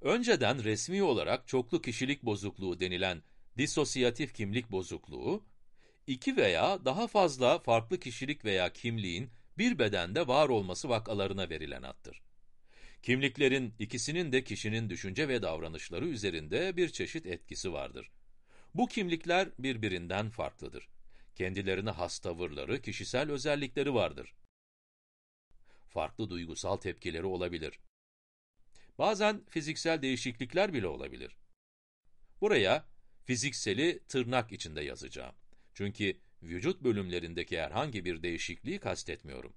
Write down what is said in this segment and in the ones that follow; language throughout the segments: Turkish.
Önceden resmi olarak çoklu kişilik bozukluğu denilen disosyatif kimlik bozukluğu, iki veya daha fazla farklı kişilik veya kimliğin bir bedende var olması vakalarına verilen addır. Kimliklerin ikisinin de kişinin düşünce ve davranışları üzerinde bir çeşit etkisi vardır. Bu kimlikler birbirinden farklıdır. Kendilerine has tavırları, kişisel özellikleri vardır. Farklı duygusal tepkileri olabilir. Bazen fiziksel değişiklikler bile olabilir. Buraya fizikseli tırnak içinde yazacağım. Çünkü vücut bölümlerindeki herhangi bir değişikliği kastetmiyorum.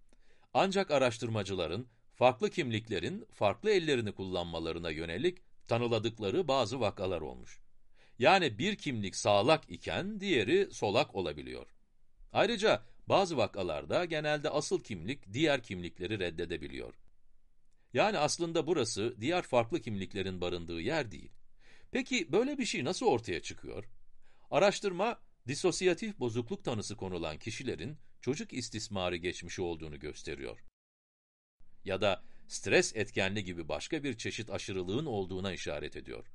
Ancak araştırmacıların farklı kimliklerin farklı ellerini kullanmalarına yönelik tanıladıkları bazı vakalar olmuş. Yani bir kimlik sağlak iken diğeri solak olabiliyor. Ayrıca bazı vakalarda genelde asıl kimlik diğer kimlikleri reddedebiliyor. Yani aslında burası diğer farklı kimliklerin barındığı yer değil. Peki böyle bir şey nasıl ortaya çıkıyor? Araştırma, disosyatif bozukluk tanısı konulan kişilerin çocuk istismarı geçmişi olduğunu gösteriyor. Ya da stres etkenli gibi başka bir çeşit aşırılığın olduğuna işaret ediyor.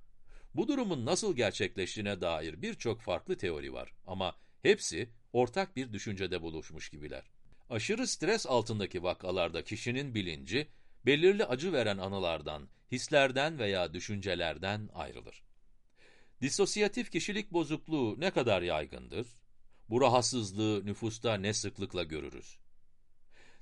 Bu durumun nasıl gerçekleştiğine dair birçok farklı teori var ama hepsi ortak bir düşüncede buluşmuş gibiler. Aşırı stres altındaki vakalarda kişinin bilinci, belirli acı veren anılardan, hislerden veya düşüncelerden ayrılır. Disosyatif kişilik bozukluğu ne kadar yaygındır? Bu rahatsızlığı nüfusta ne sıklıkla görürüz?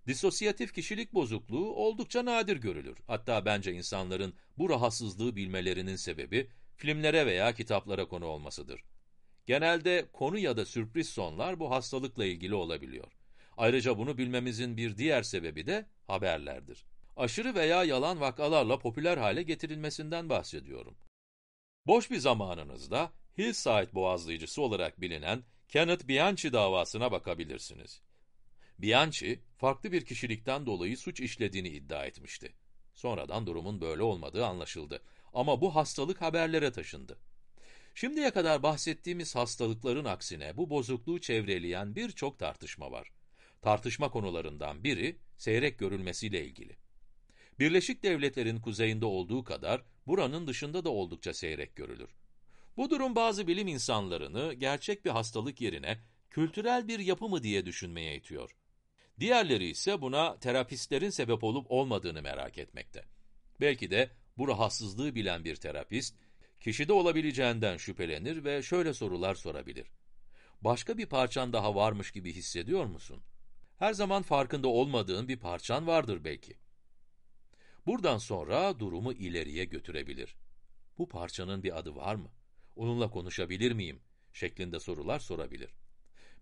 Disosyatif kişilik bozukluğu oldukça nadir görülür. Hatta bence insanların bu rahatsızlığı bilmelerinin sebebi filmlere veya kitaplara konu olmasıdır. Genelde konu ya da sürpriz sonlar bu hastalıkla ilgili olabiliyor. Ayrıca bunu bilmemizin bir diğer sebebi de haberlerdir. Aşırı veya yalan vakalarla popüler hale getirilmesinden bahsediyorum. Boş bir zamanınızda Hillside boğazlayıcısı olarak bilinen Kenneth Bianchi davasına bakabilirsiniz. Bianchi, farklı bir kişilikten dolayı suç işlediğini iddia etmişti. Sonradan durumun böyle olmadığı anlaşıldı. Ama bu hastalık haberlere taşındı. Şimdiye kadar bahsettiğimiz hastalıkların aksine bu bozukluğu çevreleyen birçok tartışma var. Tartışma konularından biri seyrek görülmesiyle ilgili. Birleşik Devletler'in kuzeyinde olduğu kadar buranın dışında da oldukça seyrek görülür. Bu durum bazı bilim insanlarını gerçek bir hastalık yerine kültürel bir yapı mı diye düşünmeye itiyor. Diğerleri ise buna terapistlerin sebep olup olmadığını merak etmekte. Belki de bu rahatsızlığı bilen bir terapist, kişide olabileceğinden şüphelenir ve şöyle sorular sorabilir. Başka bir parçan daha varmış gibi hissediyor musun? Her zaman farkında olmadığın bir parçan vardır belki. Buradan sonra durumu ileriye götürebilir. Bu parçanın bir adı var mı? Onunla konuşabilir miyim? şeklinde sorular sorabilir.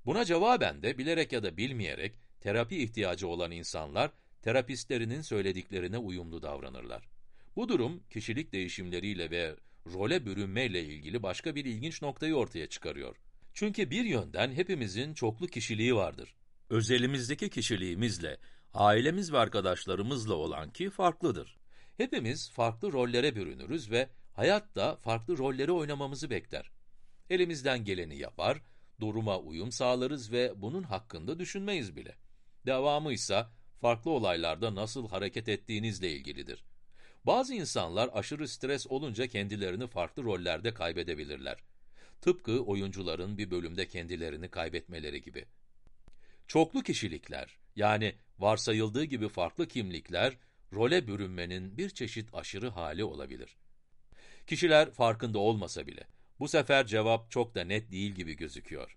Buna cevaben de bilerek ya da bilmeyerek terapi ihtiyacı olan insanlar terapistlerinin söylediklerine uyumlu davranırlar. Bu durum kişilik değişimleriyle ve role bürünmeyle ilgili başka bir ilginç noktayı ortaya çıkarıyor. Çünkü bir yönden hepimizin çoklu kişiliği vardır. Özelimizdeki kişiliğimizle, ailemiz ve arkadaşlarımızla olan ki farklıdır. Hepimiz farklı rollere bürünürüz ve hayat da farklı rolleri oynamamızı bekler. Elimizden geleni yapar, duruma uyum sağlarız ve bunun hakkında düşünmeyiz bile. Devamı ise farklı olaylarda nasıl hareket ettiğinizle ilgilidir. Bazı insanlar aşırı stres olunca kendilerini farklı rollerde kaybedebilirler. Tıpkı oyuncuların bir bölümde kendilerini kaybetmeleri gibi. Çoklu kişilikler, yani varsayıldığı gibi farklı kimlikler, role bürünmenin bir çeşit aşırı hali olabilir. Kişiler farkında olmasa bile, bu sefer cevap çok da net değil gibi gözüküyor.